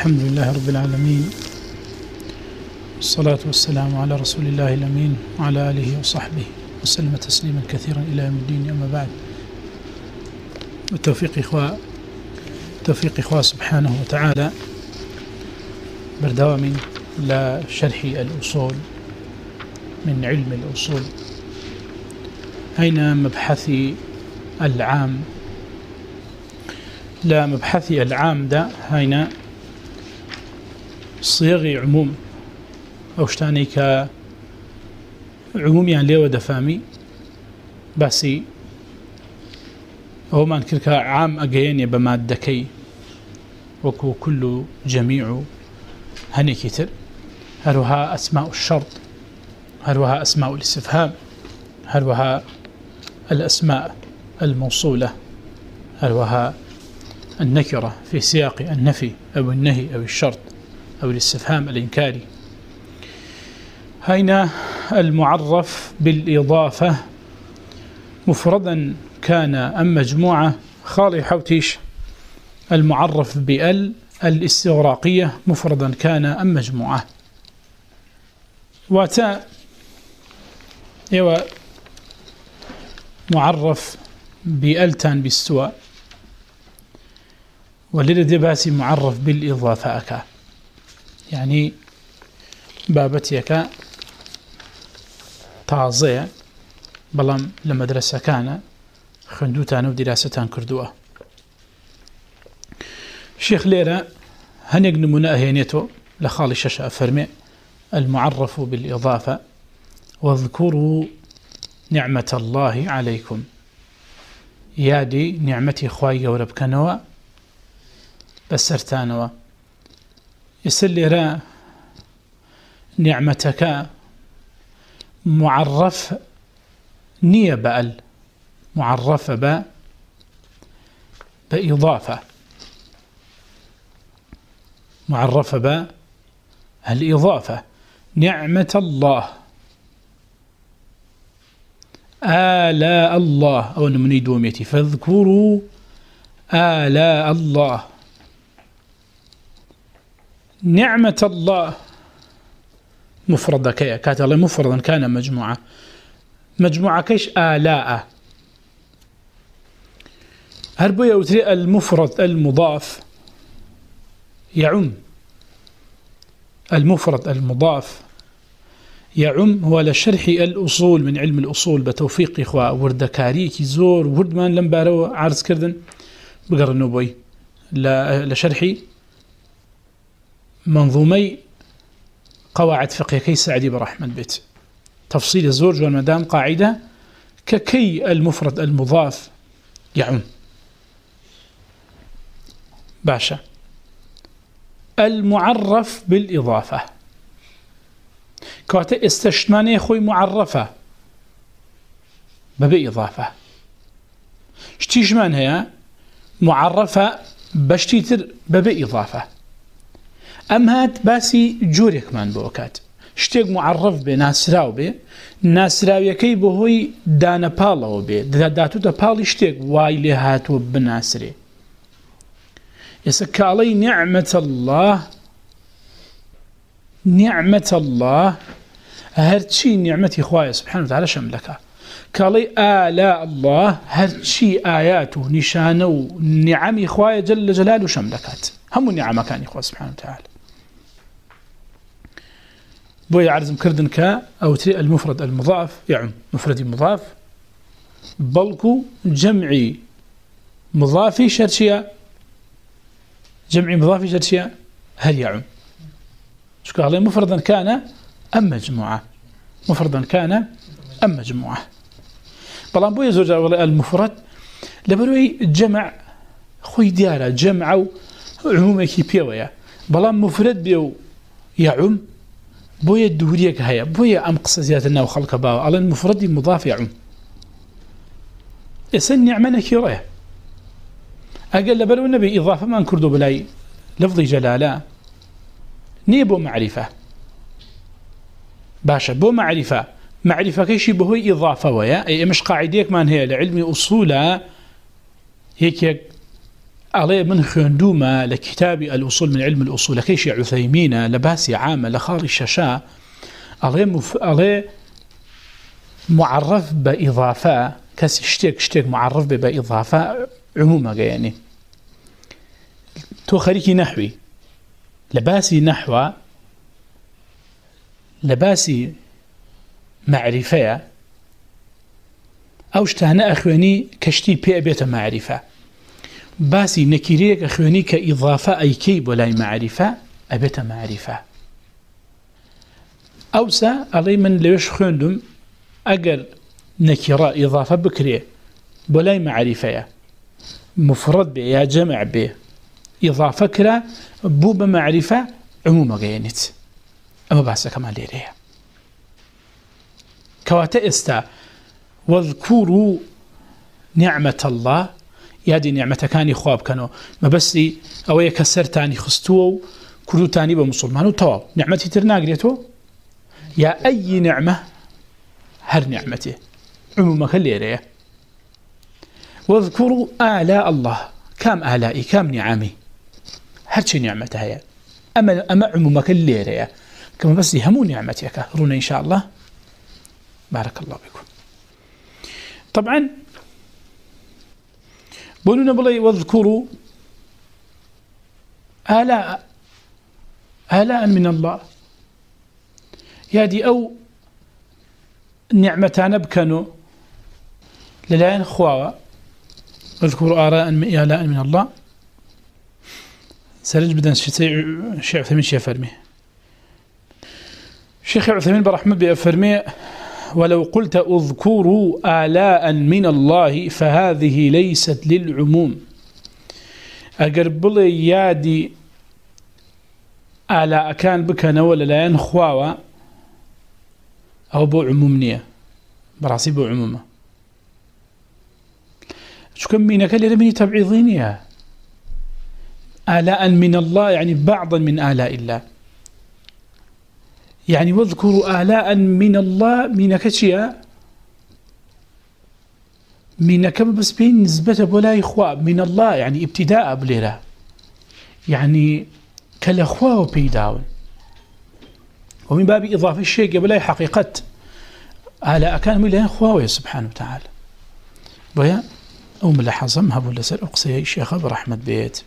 الحمد لله رب العالمين والصلاة والسلام على رسول الله الأمين وعلى آله وصحبه وسلم تسليما كثيرا إلى يوم الدين أما بعد وتوفيق إخوة توفيق إخوة سبحانه وتعالى بردوام لشرح الأصول من علم الأصول أين مبحثي العام لا مبحثي العام ده هنا صيغي عموم. أو شتاني ك عموم يعني ليه ودفامي باسي هو ما نكرك عام أجيني بمادكي وكو كل جميع هني كتر. هروها أسماء الشرط. هروها أسماء الاستفهام. هروها الأسماء الموصولة. هروها النكرة في سياق النفي أو النهي أو الشرط. أو الاستفهام الإنكاري. هنا المعرف بالإضافة مفردا كان أم مجموعة. خالي حوتيش. المعرف بأل الاستغراقية مفردا كان أم مجموعة. وتاء يوى معرف بألتان بالسواء والذي يباسي معرف بالإضافة أكاه يعني بابتك تازەیە بەڵام لە مەدرسەکانە خوندوتان و دیراستان کردووە. شيخ ليرا هەنێک نمونە ئەهێنێتەوە لخالي شاشة أفرمي المعرف بالإضافة واذكروا نعمة الله عليكم. يادي نعمتي خواي خواهي وربكنوا بسرتانوا يسلر نعمتك معرف نية أل معرفة ب بإضافة. معرف ب الإضافة. نعمة الله. آلاء الله. أو نمني دوميتي. فاذكروا آلاء الله. نعمة الله مفردة كي كانت الله مفردا. كان مجموعة. مجموعة كيش آلاء. هربو يوتري المفرد المضاف يعم. المفرد المضاف يعم. هو لشرح الأصول من علم الأصول. بتوفيق إخوة. وردكاريكي زور. وردمان لمبارو بارو عرض كردن. بقرنوبي لشرحي منظومي قواعد فقه كي سعدي برحمة بيت تفصيل الزوج والمدام قاعدة ككي المفرد المضاف يعم باشا المعرف بالإضافة. كواتا استشماني خوي معرفة ببي إضافة. اشتيجمان هي معرفة باشتيتر ببي إضافة. ام هات باسی جورێکمان بۆ کات. شتێک معڕف بێ ناسرااو بێ. ناسراویەکەی بە هۆی دانەپاڵەوە بێ. داداتوتە پاڵی شتێک وای لێ هاتووە بناسرێ. ئێستا کاڵی نعمة الله نعمة الله هەرچی نعممەتی خوایە سبحانه وتعالى شەملەکە کاڵی ئالا الله هەرچی ئايات و نیشانە و خوایە جل لە جلال و شەملەکات هەموو نعمەکانی خۆ وتعالى بويا عرزم كردن كا أو تري المفرد المضاف يعني مفردي مضاف. بلكو جمعي مضافي شرشية جمعي مضافي شرشية هل يعم؟ شكرا عليه مفردا كان أم مجموعة. مفردا كان أم مجموعة. بلان بو زوجة المفرد لبروي جمع خوي ديارة جمعو كي بيويا. بلان مفرد بيو يعم بويا دوريك هيا بويا ام قصه زياتنا وخلق باو على المفرد المضاف يعني اسن نعمه نكيره أقل بل النبي اضافه ما نكردو بلاي لفظ جلاله نيبو معرفه باشا بو معرفه معرفه كيشي بهو اضافه ويا اي مش قاعديك من هي لعلم اصوله هيك علي من خندومة لكتابي الأصول من علم الأصول. لكيش عثيمين لباسي عامة لخارج ششا علي, مف... علي معرف بإضافة كاس شتيك شتيك معرف بإضافة عموما يعني. تو خريكي نحوي لباسي نحو لباسي معرفة أوش تهنا أخواني كشتي بيئة معرفة. باسی نكيريك خوێنی إضافة أي كيب بۆ معرفه مەعریفە معرفه مەعریفە ئەوسا ئەڵێ من لەوێش خوندم ئەگەر نەکیڕە اضافه بکرێ بۆ معرفه مفرد بێ یا جمع بێ. اضافه کرا بوو بە عموما عمومەگەیەنیت اما باسەکەمان لێرەیە. کەواتە ئێستا استا و نعمة الله یادی نیعمەتەکانی خوا بکەنەوە مەبەستی ئەوەیە کە سەرانی خستووە و کوردستانی بە مسلمان. و تەواو نعممەتی تر ناگرێتەوە؟ یا ئەی نعممە هەر نعممەتێ عمومەکە لێرەیە. واذكروا آلاء الله. كم آلائي كم نعمي هرشي نعمته هي أما, أما عمومك الليرة كما بس يهمو نعمتك رونا إن شاء الله بارك الله بكم طبعا بولو نہ واذكروا وذکرو آلاء آلاء من الله يادي أو نعمتان بكنو للعين خواة واذكروا آراء آلاء من الله سرج بدن شيء عثمين شيء فرمي شيخ عثمين برحمة بأفرمي ولو قلت اذكروا آلاء من الله فهذه ليست للعموم. اگر بل يادي آلاء كان بك ولا لا ينخواوا أو بو عمومنيه براسي بو عمومه شكم منك لمن تبعيضينها آلاء من الله يعني بعضا من آلاء الله. يعني واذكروا آلاء من الله من كتيا من كم بس بين نسبة بولا إخوة من الله يعني ابتداء بليرا يعني كالأخوة وبيداون ومن باب إضافة الشيء قبل حقيقة آلاء كان من إخوة سبحانه وتعالى. بيا أو ملاحظة مهبوا لسر أقصي الشيخ برحمة بيت.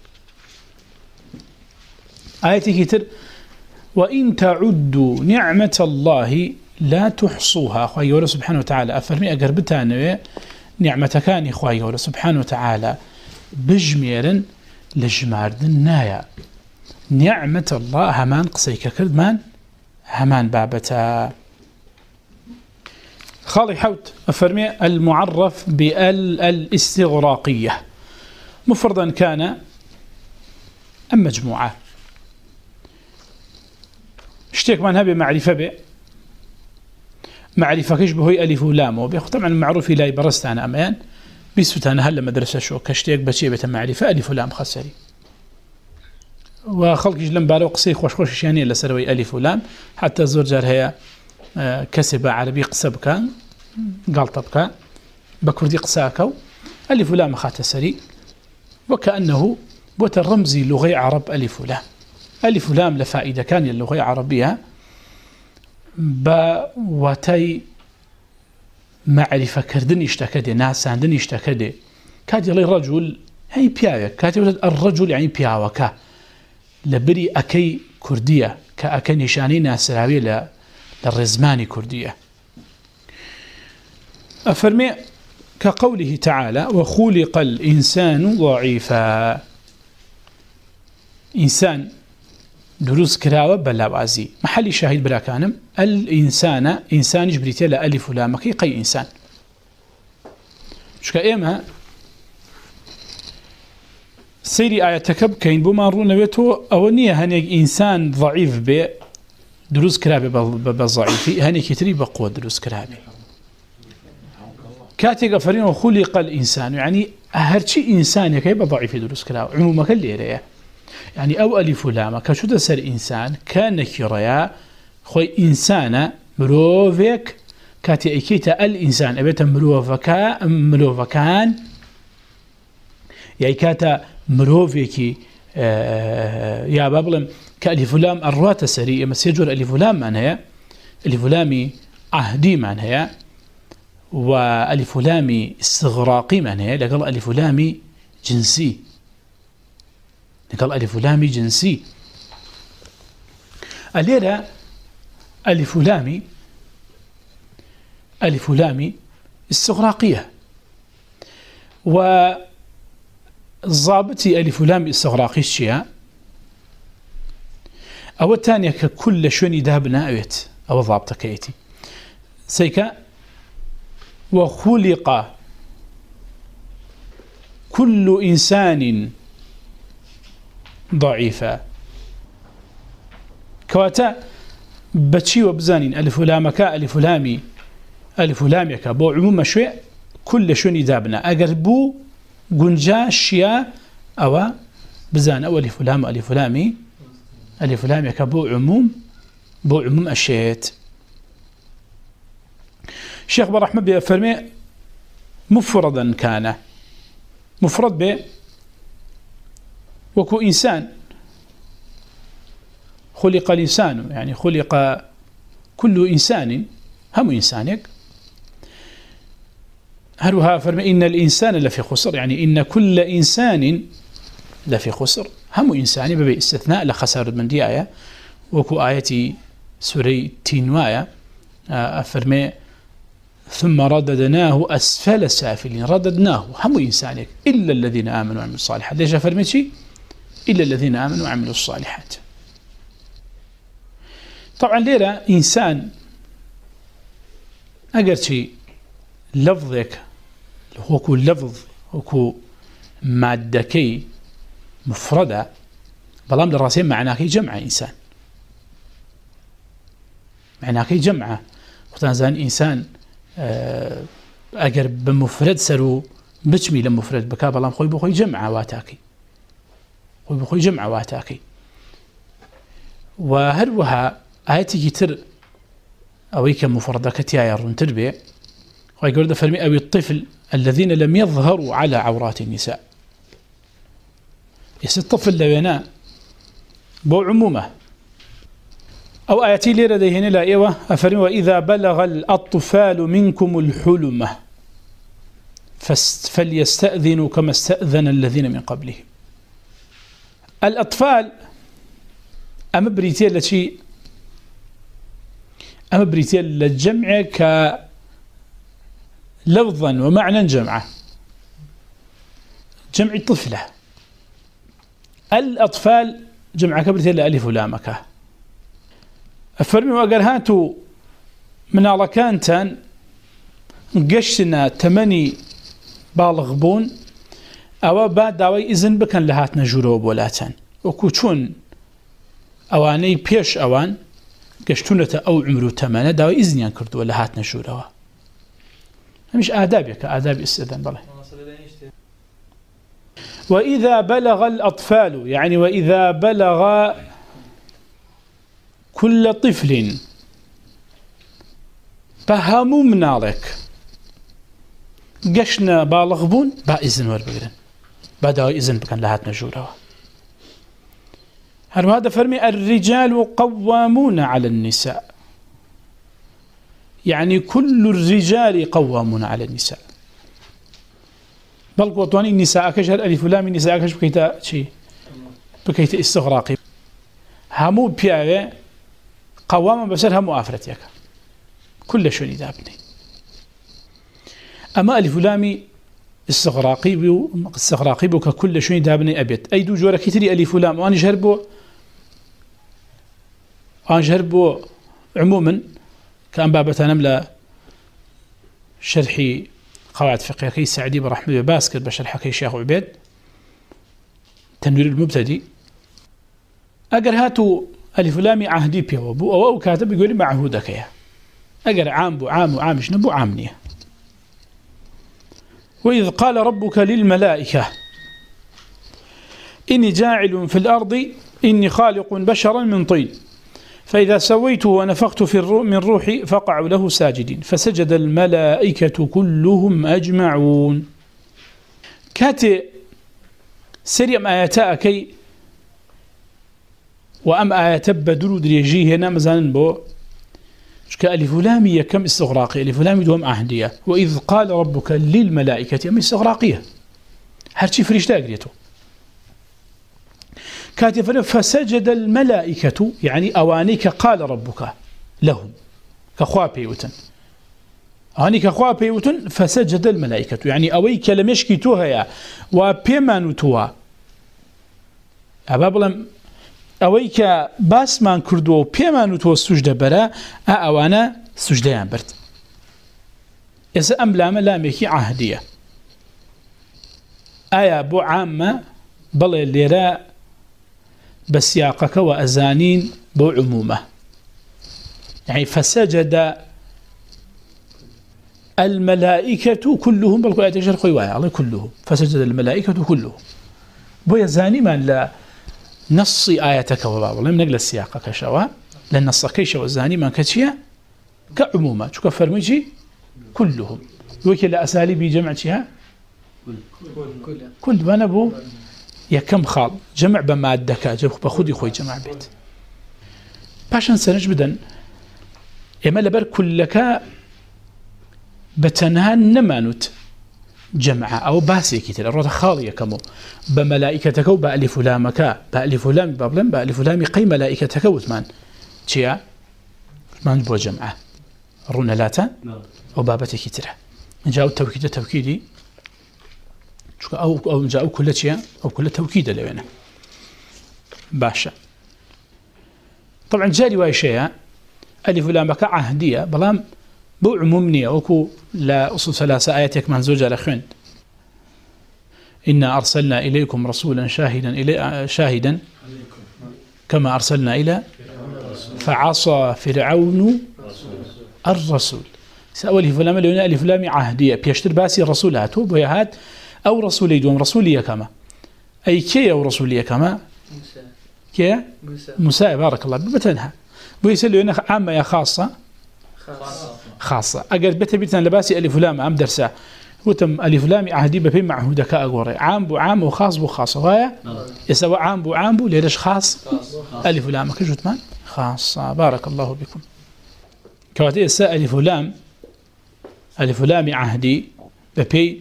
آيتي كتير. وَإِن تَعُدُّوا نِعْمَةَ اللَّهِ لَا تُحْصُوهَا أخوهي ولا سبحانه وتعالى أفرمي أقر بتانوي نعمة كان خواهي ولا سبحانه وتعالى بجميرن لجماردن نايا نعمة الله همان قصيك كردمان همان بابتا خالي حوت أفرمي المعرف بال الاستغراقية. مفردا كان أم مجموعة. شتيك من هبه معرفة به. معرفة بەهۆی ئەلیف ألف ولام. وبيخو طبعا المعروف إلهي برستان ئەمەیان بيستان هلا مدرسة شو. شۆ بشي شتێک بەچێ ألف ولام خسري. وخلق لام بارو قصي خوش خوش بارەوە قسەی خۆشخۆشیشانە لەسەرەوەی ئەلیف و لام جار هي کەسێ آه، عربي عربی قسە بکە گڵتە بکە بە کوردی قساکە و وكأنه و لام لغي عرب ألف ولام. ألف لام لفائدة كان اللغة العربيه با وتي معرفة كردن اشتكده ناسان دن اشتكى كاد يلي رجل هي كاد يقول الرجل يعني بياوكا لبري أكي كردية كاكن نشاني ناسراوي لا للرزماني كردية. أفرمي كقوله تعالى وخلق الإنسان ضعيفا. إنسان دروس كراوة بلا بازي محلي شاهد بلا كانم الإنسان إنسان جبريتيا لألف لامكي قي إنسان شكا إيما سيري آية تكب كين بما رونا بيتو أولنية هنيك إنسان ضعيف بي دروس كرابي بالضعيف هنيك يتري بقوة دروس كرابي كاتي أفرين وخلق الإنسان يعني هرشي إنسان يكيب ضعيف دروس كرابي عموما رأيه يعني أو ألف لام كشو تسر إنسان كان كرايا خوي انسان مروفك كاتي إكيتا الإنسان. أبيت مروفكا مروفكان. يعني كاتا مروفكي آه، يا بابلم كألف لام الروات سريه مسجر ألف لام معناها ألف لام عهدي معناها وألف لام استغراقي معناها لقال ألف لام جنسي. قال الف لام جنسي. الليلة الف لام الف لام استغراقية و ضابطي ألف لام استغراقي الشياء أو الثانية ككل شوني ذهبنا أويت أو ضابطة كأيتي سيكا وخلق كل إنسان ضعيفة. كواتا بچي وبزانين ألف لامكا ألف لامي ألف لاميكا بو عموما شوي كل شون يدابنا أقربو قنجا شيا أو بزان أو ألف لام ألف لامي ألف لاميكا بو عموم بو عموم أشيت الشيخ برحمة بأفرمي مفردا كان مفرد به وكو إنسان. خلق الإنسان يعني خلق كل إنسان. هم إنسانك. هروها فرما إن الإنسان لفي خسر يعني إن كل إنسان لفي خسر. هم إنسان ببي استثناء لخسارة من دي آية. وكو آية سوري تينوايا آه، فرما ثم رددناه أسفل سافلين. رددناه. هم إنسانك إلا الذين آمنوا عن الصالحة ليش فرمتشي؟ إلا الذين آمنوا وعملوا الصالحات. طبعا ليلة إنسان أقرتي لفظك هو لفظ هو مادكي مفردة بلام للرسيم معناك جمع إنسان. معناك جمع. وقتنا زان إنسان آه، أقر بمفرد سرو بجمي لمفرد بكا بلام خوي بخوي جمعة واتاكي. خۆی بخۆی جمع واتاکەی و هەروەها ئاەتێکی تر ئەوەی کە مفردەکە تایە ڕونتر بێ خی گەوردە فەرمی ئەوی الطفل الذين لم يظهروا على عورات النساء. يس الطفل لوينا بو عمومة. أو آياتي لي لدي هنا لا إيوة أفرمي وإذا بلغ الأطفال منكم الحلمة فليستأذنوا كما استأذن الذين من قبلهم. الأطفال أما بريتيا التي أما بريتيا للجمع كلفظا ومعنى جمعة. جمع الطفلة الأطفال جمع كبرتيا لألف لامكة أفرمي وقرهاتو من على كانتان قشنا تمني بالغبون ئەوە با داوای ئیزن بکەن لە هاتنە ژوورەوە بۆ لاچەن وەکو اوان ئەوانەی پێش ئەوان گەشتونەتە ئەو عمر و تەمەە داوای ئیزنیان کردووە لە هاتنە ژوورەوە. هەمیش ئادابێکە ئاداب ئستدەن بڵێ وإذا بلغ الأطفال يعني وإذا بلغ كل طفل فهموا منالك قشنا بالغبون بإذن والبقرن بەداوای إذن بکەن لە هاتنە ژوورەوە. هەروها فرمي الرجال قوامون على النساء. يعني كل الرجال قوامون على النساء. بل قوتواني النساء كجهر ألف لام النساء كجهر بكيتا شي بكيتا استغراقي همو بياغي قواما بسر همو آفرتيك كل شو ندابني أما ألف لامي الصغراقي والصغراقي بك كل شيء دابني أبيت. أي دو جورة كتري ألف لام وأنا جربو أنا جربو عموما كأن بابة نملة شرحي قواعد فقهية. كي سعدي برحمة باسكت بشرح كي شيخ عبيد. تنوير المبتدي. أقر هاتو ألف لامي عهدي بيو بو. أو كاتب يقولي معهودك يا. أقر عام بو عام وعام شنو بو عامنيه وإذ قال ربك للملائكة إني جاعل في الأرض إني خالق بشرا من طين فإذا سويته ونفخت في الرو من روحي فقعوا له ساجدين فسجد الملائكة كلهم أجمعون. كاتي سريم آياتا كي وأم آياتا بدرو دريجيه نمزان بو شكا ألف لام كم استغراقي ألف لام دوم أهدية. وإذ قال ربك للملائكة من استغراقية. هرشي فريش داقريته كاتف فسجد الملائكة يعني أوانيك قال ربك لهم كخوابيوتن أوانيك خوابيوتن فسجد الملائكة يعني أوي كلمشكي توها وبيمانو توها أبابلم اوی که بس من کردووە و پێمان و تو سجده دەبەرە اوانه سجده هم برد. ئێستا لامه لامە لامێکی ئاهدیە ئایا بۆ عامە بەڵێ لێرە بە و ازانین بو عمومه يعني فسجد الملائكة كلهم بل قلت أشهر خوي الله كلهم فسجد الملائكة كلهم. بو يزاني من لا نصي آياتك وبابا لم نقل السياقة كشوا لأن الصكي شو الزاني ما كتشيا كعموما شو كفر مجي كلهم وكل أساليب جمع شيها كل ما بنبو يا كم خال جمع بمادك كاجب بخودي خوي جمع بيت باشان سنج بدن يمال بر كلك بتنها نمانوت جمعه أو باسي كتير. الروضة خالية كمو. بملائكتك بألف لامك. بألف لام بابلن بألف لام قي ملائكتك وثمان تشيا ثمان بو جمعة. رونا لاتا نعم. وبابتك تل جاء التوكيد توكيدي. أو أو جاء كل تيا أو كل توكيد لوينا باشا. طبعا جاري واي شيء ألف لامك عهدية. بلام بو عموم نییە لا لە ئوسوس سەلاسە من زۆر جارە خوێند إنا أرسلنا إليكم رسولا شاهدا إلي شاهدا. كما أرسلنا إلى فعصى فرعون الرسول. سأولي فلام لون ألف لام عهدية. بيشتر باسي الرسول هاتو بيهات أو رسولي دوم رسولية كما. أي كي أو رسولية كما. كي؟ موسى. بارك الله. بتنها بيسألون عامة يا خاصة. خاصة. خاصة. أقل بيت بيتنا لباسي ألف لام أم درسا وتم ألف لام عهدي بفي معهود كأغوري عام بو عام وخاص بو خاص. غاية يسوى عام بو عام بو ليش خاص. ألف لام. كجوت من خاصة. بارك الله بكم كواتي إسا ألف لام. ألف لام عهدي بفي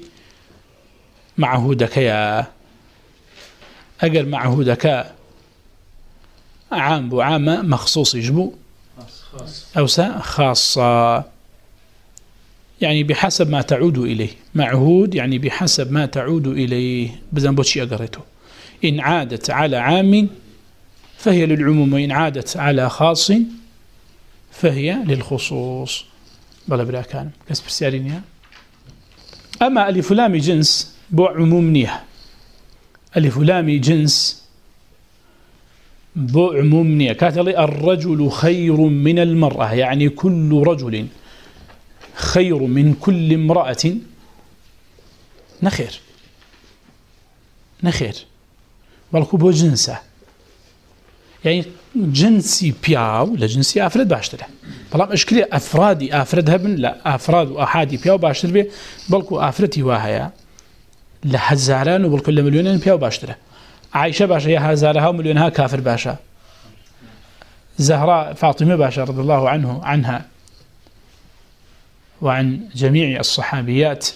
معهود كيا أقل معهود كأ عام بو عام مخصوص يجبو. أو سا خاصة. يعني بحسب ما تعود إليه معهود يعني بحسب ما تعود إليه بذن بوشي قريته إن عادت على عام فهي للعموم وإن عادت على خاص فهي للخصوص. بلا بلا كان كسب السيارين أما ألف لام جنس بوع عموم نية ألف لام جنس بوع عموم نية كاتلي الرجل خير من المرأة يعني كل رجل خير من كل امرأة. نخير نخير بلكو بو جنسه يعني جنسي بياو لجنسي أفرد باشتره بلا اشكال افرادي افراد هبن لا افراد واحادي بياو باشتر بي بلكو افرتي واهيا لهزاران وبلكو لمليونين بياو باشتره عائشه باشا يا هزارها ومليونها كافر باشا زهراء فاطمه باشا رضي الله عنه عنها. وعن جميع الصحابيات.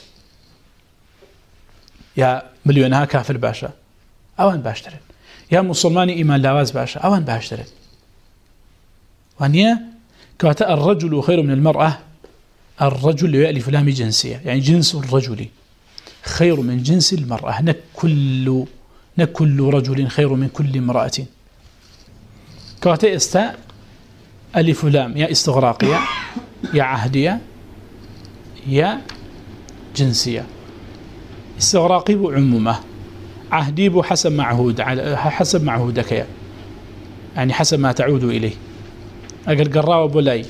يا مليونها كافر باشا. أوان باشترن. يا مسلمان إيمان لاواز باشا. أوان باشترن. وانيا؟ كواتا الرجل خير من المرأة. الرجل يألف لام جنسية. يعني جنس الرجل. خير من جنس المرأة. نكل, كل نكل رجل خير من كل امرأة. كواتا إستا ألف لام. يا استغراقية. يا عهدية. هي جنسية. استغراقي بعمومة عهدي حسب معهود على حسب معهودك يعني, حسب ما تعود إليه. أقل قراوة بولاي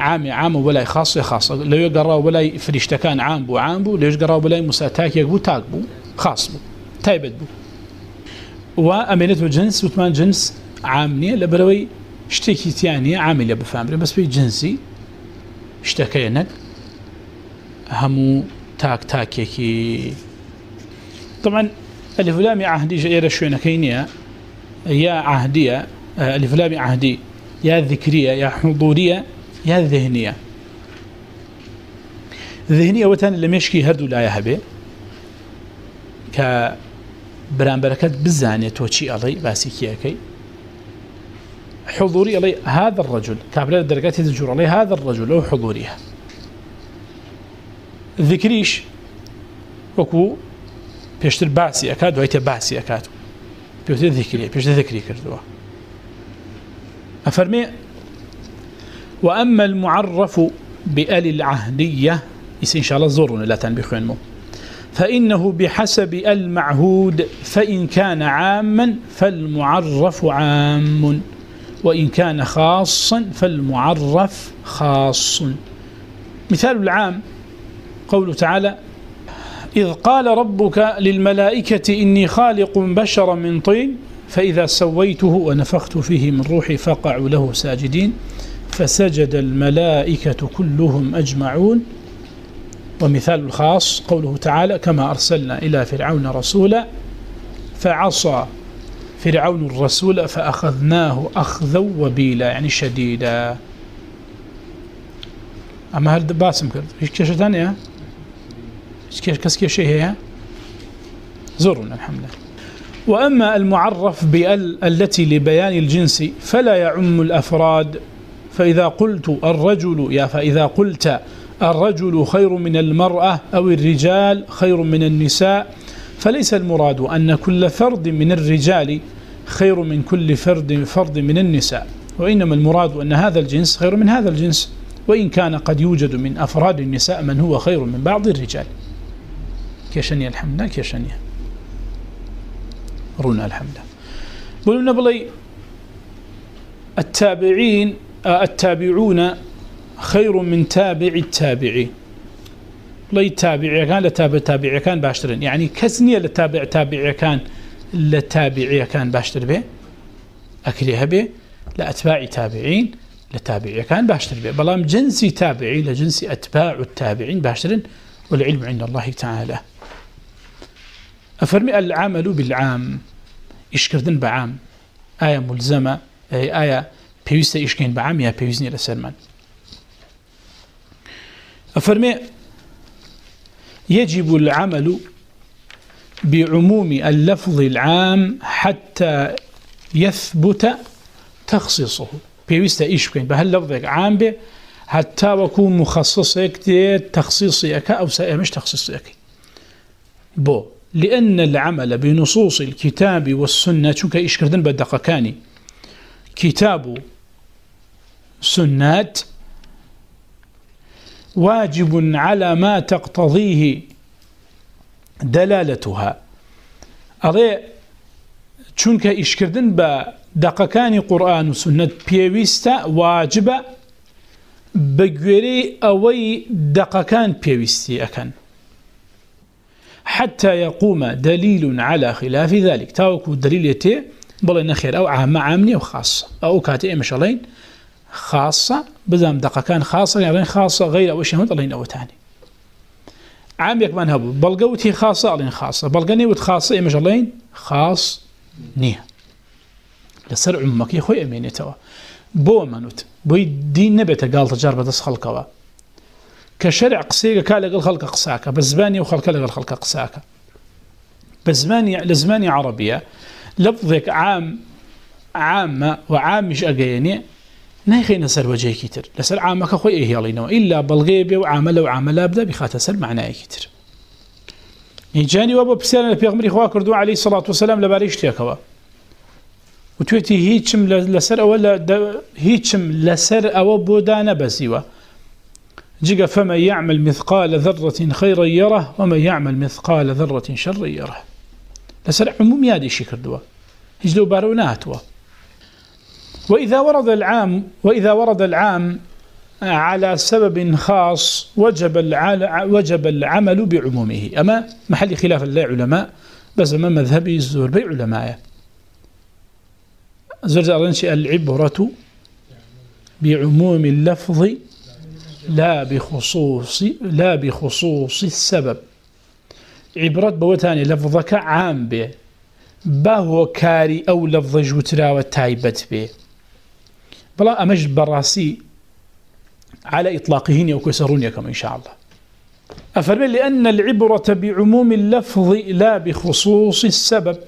عامي عام ولاي خاص خاص. لو يقراوة بولاي فريشتكان عام بو عام بو. لو يقراوة بولاي مساتاك يقبو تاك بو خاص بو تايبت بو. وأمينته جنس وثمان جنس عامني لبروي اشتكي تياني عامي لبفامري بس بي جنسي اشتكينك همو تاك تاکێکی طبعا الفلام عهدي ئێرە شوێنەکەی نییە. يا عهدیە آه، الفلامی عهدی. یا يا یا يا یا ذهنية ذهنی ئەوەتان لە مێشکی هەردوو لایە هەبێ. کە بەرامبەرەکەت بزانێت تۆ چی ئەڵی باسی کیەکەی. حضوري علي هذا الرجل. كابلا درجات يتجور علي هذا الرجل أو حضوريها ذكريش وكو بيشتر باسي أكاد ويتا باسي أكاد بيشتر ذكري بيشتر ذكري كردوا أفرمي وأما المعرف بأل العهدية إن شاء الله زورنا لا تنبخون مو فإنه بحسب المعهود فإن كان عاما فالمعرف عام وإن كان خاصا فالمعرف خاص مثال العام قوله تعالى إذ قال ربك للملائكة إني خالق بشرا من طين فإذا سويته ونفخت فيه من روحي فقعوا له ساجدين فسجد الملائكة كلهم أجمعون ومثال الخاص قوله تعالى كما أرسلنا إلى فرعون رسولا فعصى فرعون الرسول فأخذناه أخذا وبيلا يعني شديدا. أما هل باسم كرد؟ هل كشة كسكي شيء هي زرنا الحمد لله وأما المعرف بأل التي لبيان الجنس فلا يعم الأفراد فإذا قلت الرجل يا فإذا قلت الرجل خير من المرأة أو الرجال خير من النساء فليس المراد أن كل فرد من الرجال خير من كل فرد فرد من النساء وإنما المراد أن هذا الجنس خير من هذا الجنس وإن كان قد يوجد من أفراد النساء من هو خير من بعض الرجال کێشنیە الحەمدا رونا الحمد لله بڵونە بڵێ التابعين التابعون خير من تابع التابعين لي تابعي كان لتابع تابعي كان باشترين يعني كسنية لتابع تابعي كان لتابعي كان باشتر به أكليها به لأتباع تابعين لتابعي كان باشتر به بلام جنسي تابعي لجنسي أتباع التابعين باشترين والعلم عند الله تعالى أفرمي العمل بالعام إشكردن بعام؟ آية ملزمة آية بيوسة إشكين بعام؟ يا بيوزني لسلمان أفرمي يجب العمل بعموم اللفظ العام حتى يثبت تخصيصه. بيوسة إشكين بهل لفظك عام به حتى وكون مخصصك تخصيصيك أو سائمش تخصيصيك. بو. لأن العمل بنصوص الكتاب والسنة شوك كردن بدقة كاني كتاب سنات واجب على ما تقتضيه دلالتها. أري شوك إيش كردن بدقة كاني قرآن وسنة؟ بيويستا واجب بگوێرەی ئەوەی دقەکان بيويستي أكاني حتى يقوم دليل على خلاف ذلك. تاوكو دليل يتي بل نخير أو عام عامني وخاصه أو كاتي ام شلين خاصة بزام دقه كان خاصة يعني خاصة غير أو شيء مطلين أو تاني. عام يكمان هبو بلقوتي خاصة علين خاصة. بلقني وت خاصة شاء شلين خاص نية. لسر عمك يا أمين يتوا بو منوت بو دين نبته قال تجربه تسخلقوا كشرع قسيقه كالغ الخلق قساكه بزباني وخلق لغ الخلق قساكه بزماني لزماني عربية لفظك عام عامة وعامش اجيني نايخي نسر وجهي كتر. لسر عامك أخوي إيه يلينا إلا بالغيب وعامله وعامله أبدأ بخاتسل معناه كتر. يجاني وابو بسال البيغمري اخوا كردو عليه الصلاة والسلام لباريش تيكوا وتوتي هيتشم لسر ولا هيتشم لسر أو بودانه بسيوه جيجا فمن يعمل مثقال ذرة خيرا يره ومن يعمل مثقال ذرة شرا يره. لسر عموم يادي الشكر دوا هجلو باروناتوا وإذا ورد العام وإذا ورد العام آه، على سبب خاص وجب وجب العمل بعمومه. أما محل خلاف لا علماء بس ما مذهبي الزور بي علماء. زرزارنشي العبرة بعموم اللفظ لا بخصوص لا بخصوص السبب. عبرت بوتاني لفظك عام به به كاري أو لفظ جوترا وتايبت به بلا امج براسي على اطلاقهن وكسرون كما ان شاء الله افرم لأن العبرة بعموم اللفظ لا بخصوص السبب.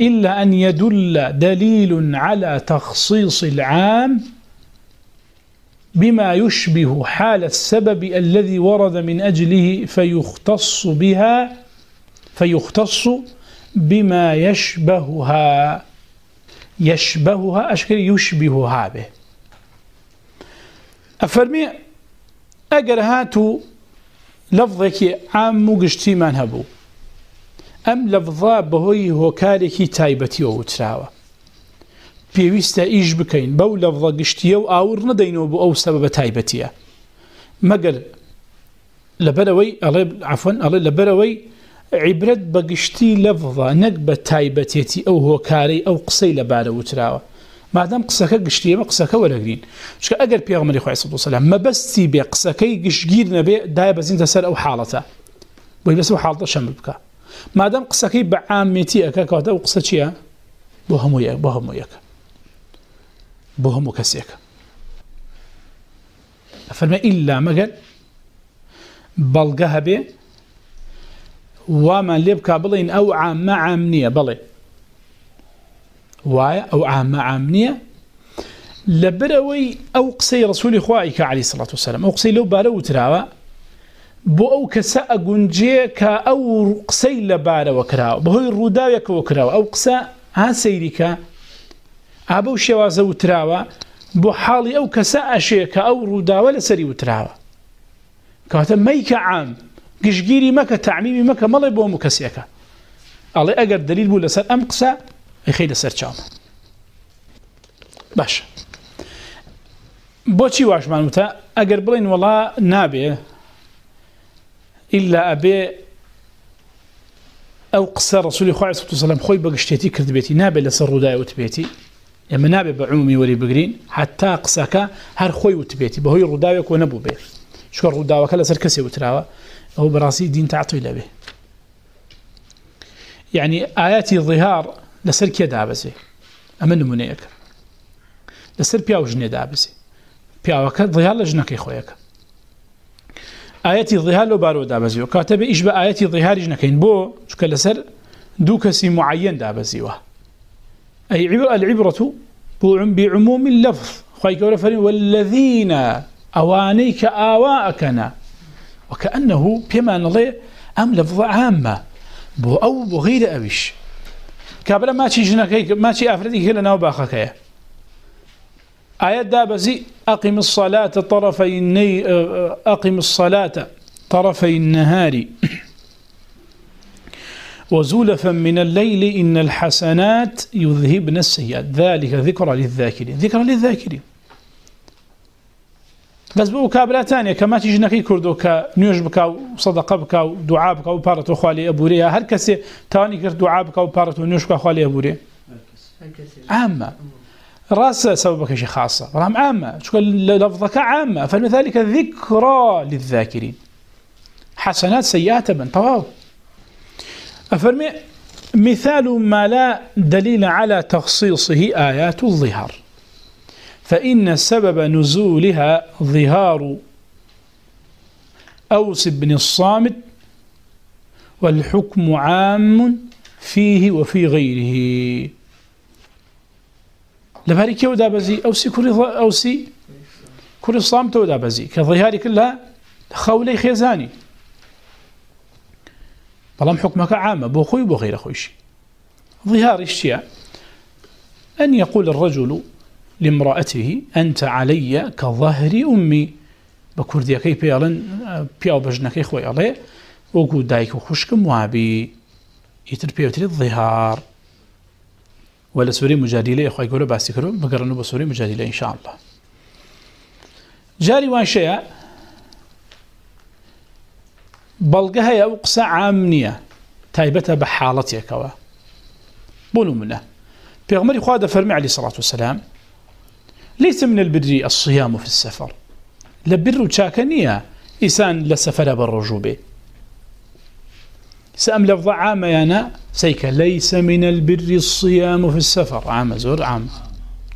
إلا أن يدل دليل على تخصيص العام بما يشبه حال السبب الذي ورد من أجله فيختص بها فيختص بما يشبهها. يشبهها أشكري يشبهها به. أفرمي أقر هاتو لفظك عام مقشتي من هبو أم لفظا بهي هو كاركي تايبتي وتراوه پێویستە ئیش بکەین. بەو لە بڵە گشتیە و ئاور نەدەینەوە بۆ ئەو سەبە بە تایبەتیە. مەگەر لەبەرەوەی ئەڵێ عفن ئەڵێ لەبەرەوەی عیبرەت بە گشتی لەڤڵە نەک بە تایبەتێتی ئەو هۆکارەی ئەو قسەی لەبارە وتراوە. مادام قسەکە گشتیەوە قسەکە وەرەگرین. چکە ئەگەر پێغمەری خۆی سە وسلام مەبەستی بێ قسەکەی گشتگیر نەبێ دای بەزیینتە سەر ئەو حاڵەتە. بۆی بەس و حاڵتە شەمل بکە. مادام قسەکەی بە عامێتی ئەەکە کەواتە ئەو قسە چییە؟ بۆ هەموو بۆ هەموو یەکە. بهم وكسيك فما إلا مقل بلقها به وما لبك بلين أو عام عامنية بلي. وايا أو عام عامنية لبروي أو قصي رسول إخوائك عليه الصلاة والسلام. أو قصي لو بارو تراوى. بو أو كساء قنجيك أو قصي لبارو كراوى. بهو كو وكراوى. أو قصي ها سيريكا ئابە شێوازە وتراوە بۆ حاڵی ئەو کەسە ئەشەیە کە ئەو ڕووداوە لەسەری وتراوە. کاتە مەیکە عام گشتگیری مەکە تعمیمی مەکە مەڵێ بۆ و کەسێکە. ئەڵێ ئەگەر دلیل بوو لەسەر ئەم قسە خی لەسەر چاومە. باشە بۆچی واشمان وتە؟ ئەگەر بڵین وڵا نابێ ئللا ئەبێ ئەو قسە ڕسوولی خوای سلام خۆی بەگشتێتی کردبێتی نابێت لەسەر ڕووداوت بێتی. يا منابع بعمومي ولي بقرين حتى قساكا هر خوي وتبيتي بهوي رداوك ونبو به شكر رداوك لا سركسي وتراوا هو براسي دين تعطي له يعني آياتي الظهار لسركي دابسي. أمن منيك. لسر بياو جني دابسي بياوك ظهار لجنك خويك آياتي الظهار لو بارو دابسي. وكاتب إيش آياتي الظهار جنكين بو شكون لسر دوكسي معين دابسي وه. أي العبرة بعموم اللفظ. والذين أوانيك آواءكنا. وكأنه بما نضي أم لفظ عامة. بو أو بغير أبش كابلا ما شي جنكي ما افردك أفردي كلا ناو باخكيا آية دابزي أقم الصلاة طرفي الني أقم الصلاة طرفي النهار. وزلفا من الليل إن الحسنات يذهبن السيئات. ذلك ذكرى للذاكرين. ذكرى للذاكرين. بس بو كابلا ثانية كما تجي نكي كردو كا نيوج بكا وصدقة بكا أو بكا وبارتو خالي ابوريا هر كسي تاني كر دعاء بكا وبارتو نيوج بكا خالي ابوريا عامة. راس سببك شي خاصة. رغم عامة. شكون لفظك عامة. فلذلك ذكرى للذاكرين. حسنات سيئات من. طواو أفرمي مثال ما لا دليل على تخصيصه آيات الظهار. فإن سبب نزولها ظهار أوس بن الصامت والحكم عام فيه وفي غيره. لبارك يودا بزي؟ أوسي كوري أوسي كوري الصامد يودا بزي. كظهاري كلها خولي خيزاني. بلام حكمك عامة بو خوي بو ظهار الشيء أن يقول الرجل لامرأته أنت علي كظهر أمي. بكردية كي بيالن بياو بجنك خوي علي وقو دايك وخشك موابي يتر بيوتر الظهار ولا سوري مجادلة إخوة يقولوا باسكروا بقرنوا بسوري مجادلة إن شاء الله جاري وان شيء بەڵگە يا اقصى عامنيه عام نییە. كوا بە منا بيغمر منە. پێغمەری خوا دەفەرمی علی سڵات ليس من البر الصيام في السفر. لبر تشاكنيه إنسان للسفر بالرجوبة سأم لفظ عام يانا سيك ليس من البر الصيام في السفر. عام. زور عام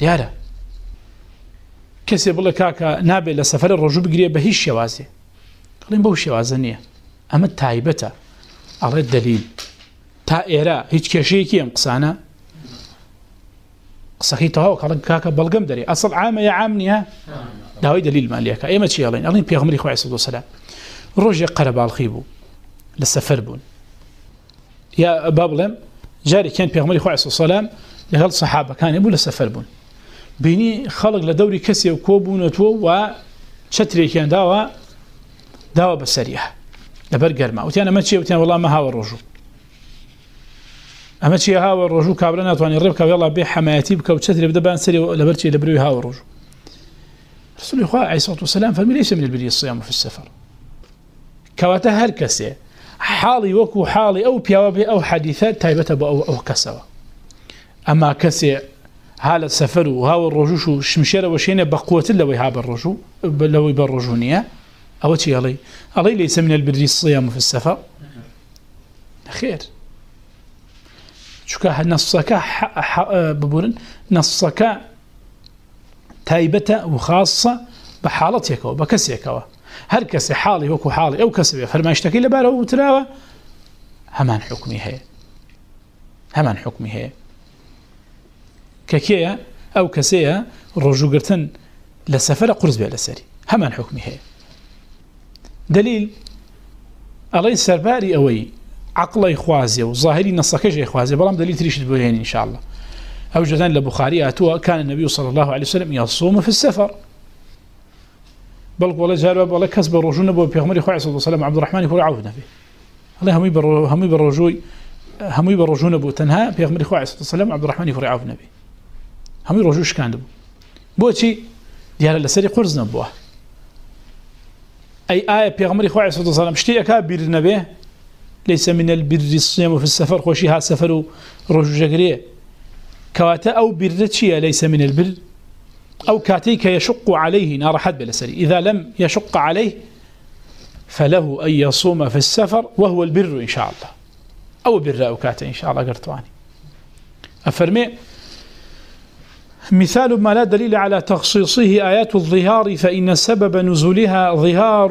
ديارة كسب لك كاكا نابل لسفر الرجوب قريبا هي الشوازي قلين بو الشوازنية ئەمە تایبەتە. ئەڵێ دەلیل تا ئێرە هیچ کێشەیەکی ئەم قسانە؟ قسەخی تەواو کەڵک کاکە بەڵگەم دەری ئەسڵ عامە یا عام نیە داوای دەلیلمان لێکە ئێمە چی ئەڵین؟ ئەڵین پێغمەری خوای سەد وسەلا ڕۆژێک قەرەباڵخی بوو. لە سەفەر بوون. یا با بڵێم جارێکیان پێغمەری خوای سەسەلام لەگەڵ سەحابەکانی بوو لە سەفەر بوون. بینی خەڵک لە دەوری کەسێ و کۆبوونەتەوە و چترێکیان داوە داوە بەسەریە لبر گرما وتي أنا ماشي وتي والله ما هاو الرجو اما شي هاو الرجو كابلنا تواني ربك يلا بي حمايتي بك وتشتري بدا بان سري لبرتي لبري هاو الرجو رسول الله عليه الصلاه والسلام فمن ليس من البري الصيام في السفر. كواتا هل حالي وكو حالي أو بيوابي أو حديثات تايبته أو أو كسوا اما كسي حال السفر وهاو الرجو شمشيره وشينه بقوه لو هاب الرجو لو بالرجونيه أو شيء علي علي ليس من البر الصيام في السفر خير شكا نصك ببورن نصك تايبة وخاصة بحالتك وبكسيك هل كسي حالي وكو حالي أو كسي فرما يشتكي لباله وتراوه همان حكمي هي همان حكمي هي ككيا أو كسيا رجوقرتن لسفر قرز بها لسري همان حكمي هي دليل علي السرباري اوي عقلي خوازي وظاهري نصكجي خوازي بلام دليل تريش بوين ان شاء الله أو جدان لبخاري اتوا كان النبي صلى الله عليه وسلم يصوم في السفر. بل ولا جرب ولا كسب رجونه ابو بيغمر خوي صلى الله عليه وسلم عبد الرحمن يقول عودنا به الله هم يبر هم بالرجوي همي بالرجونه ابو تنها بيغمر خوي صلى الله عليه وسلم عبد الرحمن يقول عودنا به هم رجوش كان بوتي ديال السري قرزنا بوه أي آية بيغمري خواه عليه الصلاة والسلام شتي أكا بير نبيه ليس من البر الصيام في السفر خوشيها سفر رجو جاكريه كواتا أو برتشي ليس من البر أو كاتيك يشق عليه نار حد بلسري إذا لم يشق عليه فله أن يصوم في السفر وهو البر إن شاء الله أو بر أو كاتي إن شاء الله قرطواني أفرمي مثال ما لا دليل على تخصيصه آيات الظهار فإن سبب نزولها ظهار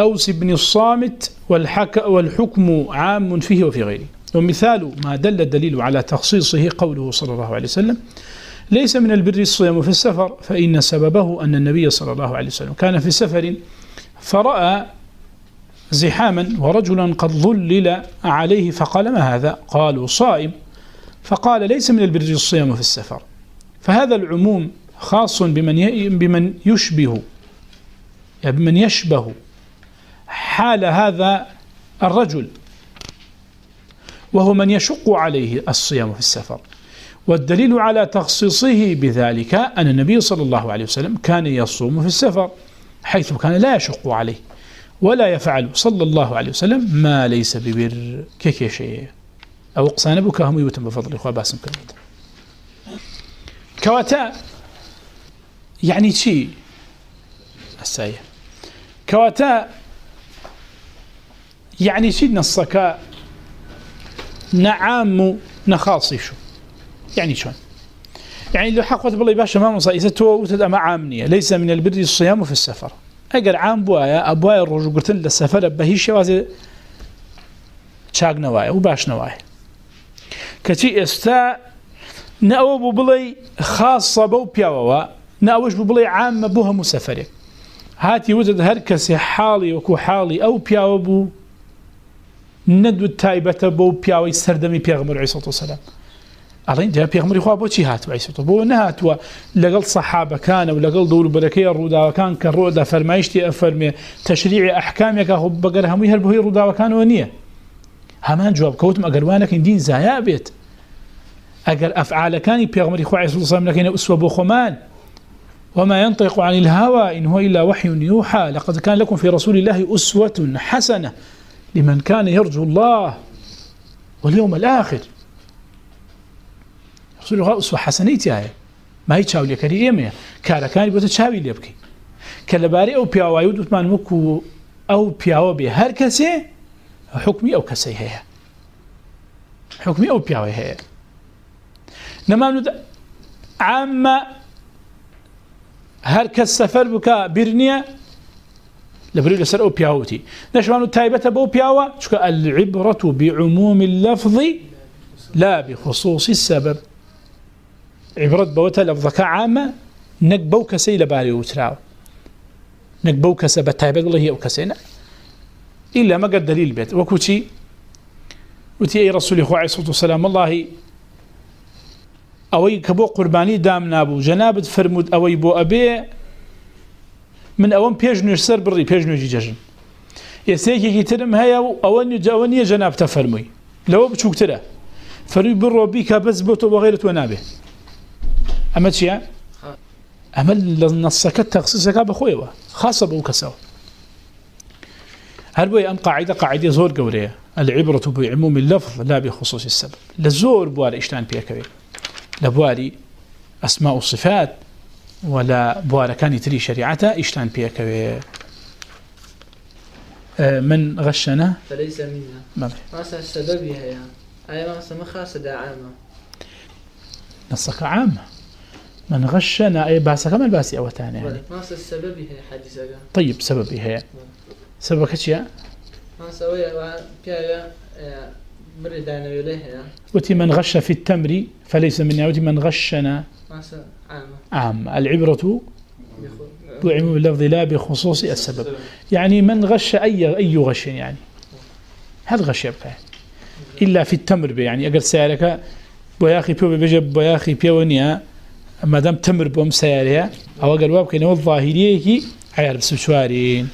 أوس بن الصامت والحك والحكم عام فيه وفي غيره. ومثال ما دل الدليل على تخصيصه قوله صلى الله عليه وسلم ليس من البر الصيام في السفر فإن سببه أن النبي صلى الله عليه وسلم كان في سفر فرأى زحاما ورجلا قد ظلل عليه فقال ما هذا؟ قالوا صائم. فقال ليس من البر الصيام في السفر. فهذا العموم خاص بمن بمن يشبه. يعني بمن يشبه حال هذا الرجل. وهو من يشق عليه الصيام في السفر. والدليل على تخصيصه بذلك أن النبي صلى الله عليه وسلم كان يصوم في السفر حيث كان لا يشق عليه ولا يفعل صلى الله عليه وسلم ما ليس ببر. كيكي أو قصان بكاهم يوتم بفضل إخوة باسم كنت كواتا. يعني شي. ئەسایە كواتا. يعني چی نەسەکە نعام و يعني شون. يعني لو حقت بالله باشا ما مصايسته وتد أما عامنيه ليس من البر الصيام في السفر. أقل عام بوايا. أبوايا الرجل قلت للسفر بهي شوازي تشاق نوايا وباش نوايا. كتي إستا نأو ببلي خاصة بو بياوة نأوش بلي عامة بوها مسافرة هاتي وزد هركسي حالي وكو حالي أو بياوة بو ندو التايبة بو بياوة السردمي بيغمر عليه الصلاة والسلام الين ده بيغمر يخوا بو چي هاتو عليه الصلاة بو نهاتو لقل صحابة كان و ولقل دول بركي الرودا وكان كان رودا فرمايشتي أفرمي تشريع أحكامك أخو بقر همي هربو هي رودا وكان ونية همان جواب كوتم أقلوانك دين زايا بيت اگر افعال كان بيغمر اخو عيسى صلى الله عليه اسوه بخمان وما ينطق عن الهوى إن هو إلا وحي يوحى. لقد كان لكم في رسول الله أسوة حسنة لمن كان يرجو الله واليوم الآخر. رسول الله أسوة حسنيتي هاي ما هي تشاولي كريمه كان كان بده تشاوي لبكي كلباري أو بيواي ودمان مكو أو بيو بي هر كسي حكمي أو كسي هي حكمي أو بيو هي. نما ئامە هەر کەس سەفەر بکە بیر نییە لەبری لەسەر ئەو پیاوتی نەشوان و تایبەتە بەو پیاوە چکە لا بخصوص السبب. عبرة بوتا لەفظەکە عامة نەک بەو کەسەی لەباری وتراوە نەک بەو کەسە بە تایبەت بڵێ ئەو کەسێنە إلا مەگەر دلیل بێت. وەکوچی وتی ئەی ڕسولی خوای سوت و سلام اللهی ئەوەی کە بۆ قوربانی دام نابو. جەنابەت فرموود ئەوەی بۆ ئەبێ من ئەوەم پێش نوێش سەر بڕی پێش نوێژی جەژن ئێسەیەکێکی ترم هەیە و ئەوە نوجاوە نییە جەنابتە فەرمووی لەوە بچووکترە فەروی بڕۆ بیکە بەس بۆ تۆ بەغێرە تۆ نابێت ئەمە چییە؟ ئەمە لە نەسەکە تەخصیسەکە بەخۆیەوە خاصە بەو کەسەوە هل بوي أم قاعدة قاعدة زور قورية العبرة بعموم اللفظ لا بخصوص السبب. لزور بوار إشتان بيكوي لبواري أسماء الصفات ولا بواركان يتري شريعته إشتان بيكوي آه، من غشنا فليس منا. ما ماسا السببها يا أي ماسا مخاسة دا عامة نصك عامة. من غشنا أي باسا كما الباسي أو تاني يعني. ماسا السببها حديثة طيب سببها سببك ما ماسا ويا بيها وتي من غش في التمر فليس منا وتي من غشنا عام. العبرة بعموم اللفظ لا بخصوص السبب. يعني من غش أي, أي غش يعني؟ هذا غش يبقى؟ إلا في التمر بي. يعني أقل سيارك بياخي بيو بيجب بياخي بيونيا ما دام تمر بهم سيارها أو أقل وابك إنه الظاهرية عيار بسبشوارين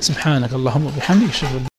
سبحانك اللهم وبحمدك شكرا.